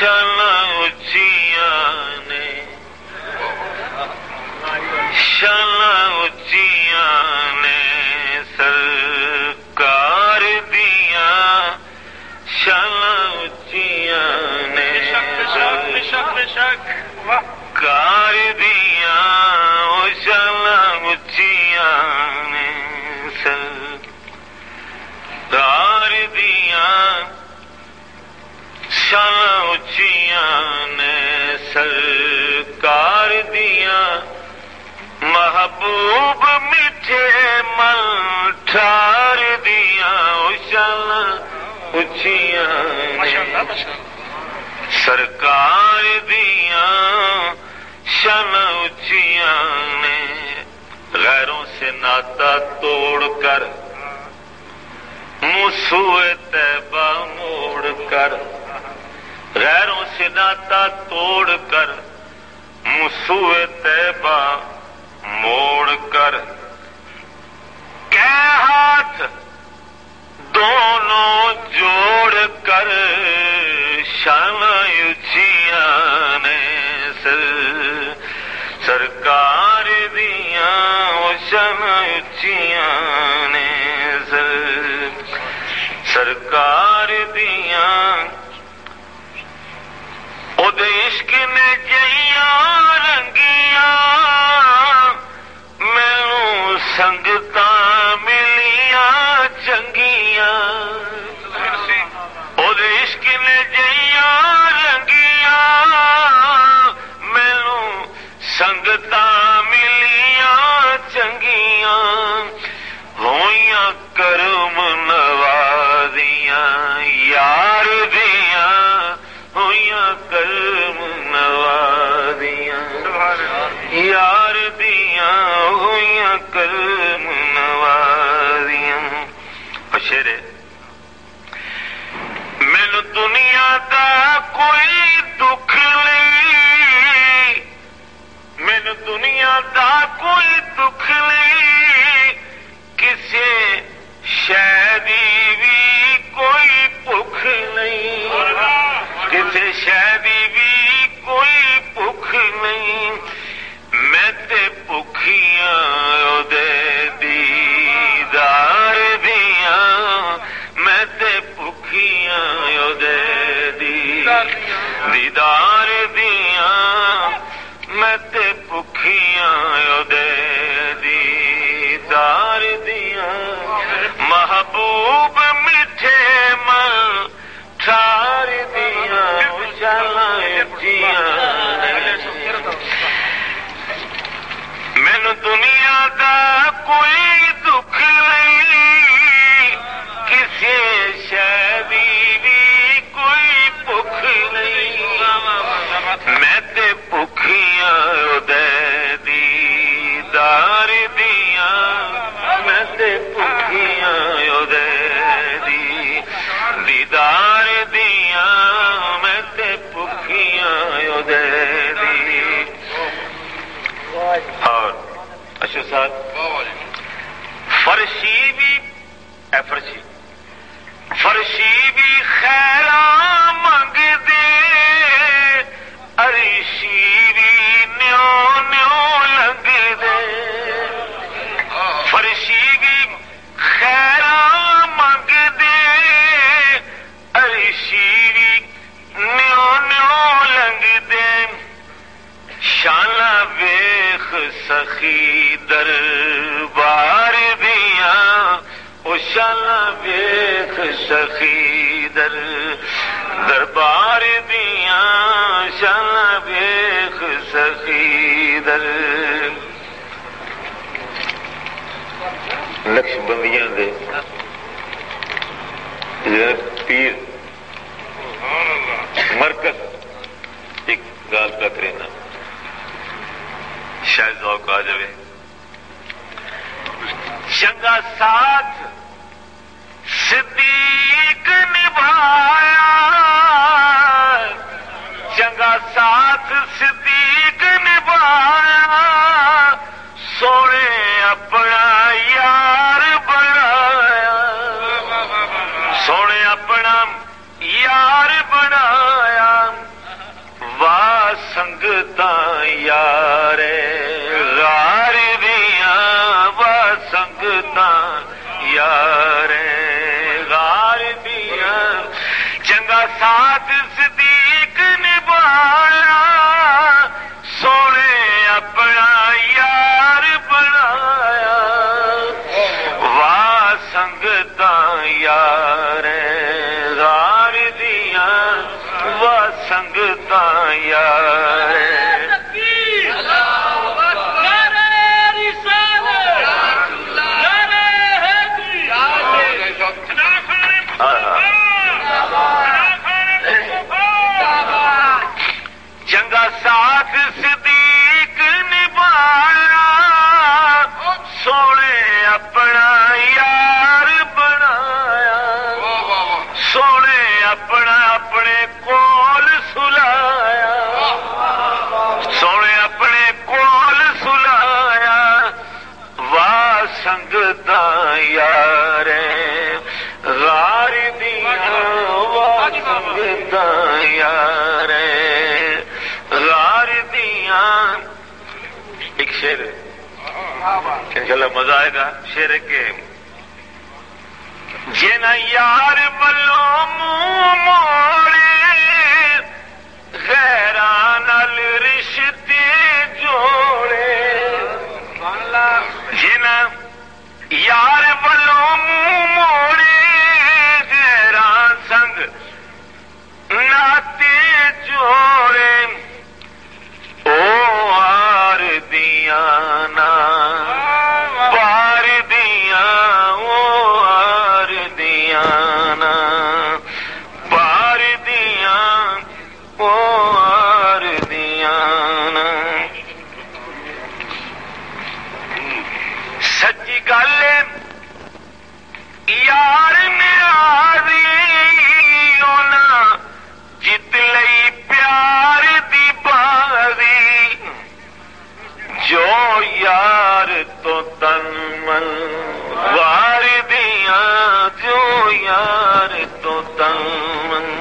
شان اچیاں نے شان اچیاں نے سرکار دیا۔ شان اچیاں نے کار دیا۔ وہ شان اچیاں نے سرکار دیا۔ شان اچیاں نے سرکار دیا محبوب میٹھے مل ٹھار دیا شان اچیاں سرکار دیا شان اچیاں نے۔ غیروں سے ناتا توڑ کر مسوئے تیبہ موڑ کر۔ غیروں سے ناتا توڑ کر مسوئے تیبہ موڑ کر۔ کہ ہاتھ دونوں جوڑ کر شان اچیاں نے سر۔ سرکار دیا وہ شان اچیاں نے سر۔ سرکار دیا عشق میں جیاں رنگیا میں سنگتا شیرے مینو دنیا دا کوئی دکھ نہیں۔ مینو دنیا دا کوئی دکھ نہیں۔ کسی شہری بھی کوئی بھوک نہیں۔ کسی شہری بھی کوئی بھوک نہیں۔ میں تے بھوکیاں تے دے دیدار دیا محبوب میٹھے ٹھار دیا مینو اور اچھا اشو صاحب فرشی بھی اے فرشی فرشی بھی خیرا منگ ویخ سخی دربار دیا وہ شالا ویخ سخی در دربار دیا شالا ویخ سخی در لکش بندیاں دے پیر۔ مرکز۔ ایک گال کا کرینا شاید ذوق آ جائے چنگا ساتھ صدیق نبھایا۔ چنگا ساتھ صدیق نبھایا۔ سونے اپنا یار بنایا۔ سونے اپنا یار بنایا۔ سنگت یار غار اللہ چنگا ساتھ صدیق نبھایا سونے اپنا یار بنایا۔ سونے اپنا اپنے کول سلایا۔ سونے اپنے کول سلایا۔ واہ سنگت یار۔ یار غار دیا ایک شیر انشاءاللہ مزہ آئے گا۔ شیر کے جن یار بلو منہ موڑے، غیران رشتے جوڑے۔ جن یار بلو جوڑے او آر دیا نا۔ پار دیا او آر دیا نا۔ پار دیا او آر دیا نا۔ سچی گل یار تو تن من واردیاں جو یار تو تن من